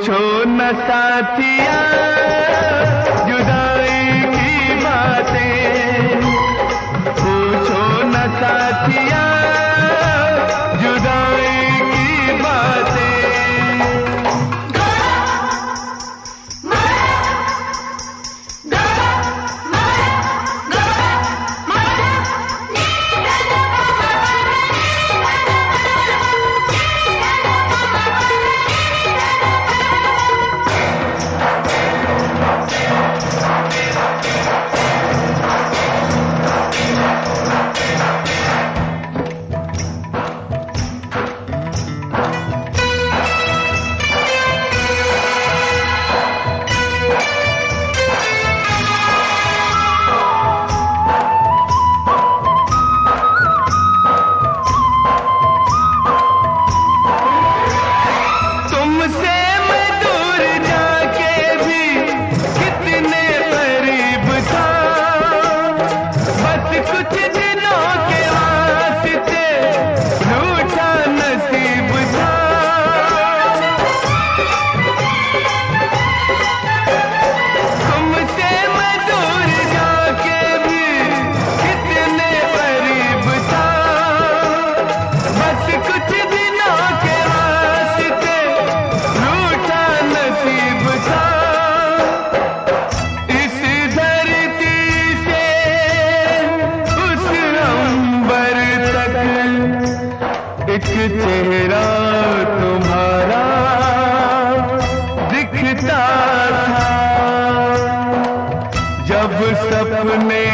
पूछो न साथिया जुदाई की बातें। बदल एक चेहरा तुम्हारा दिखता था। जब सपने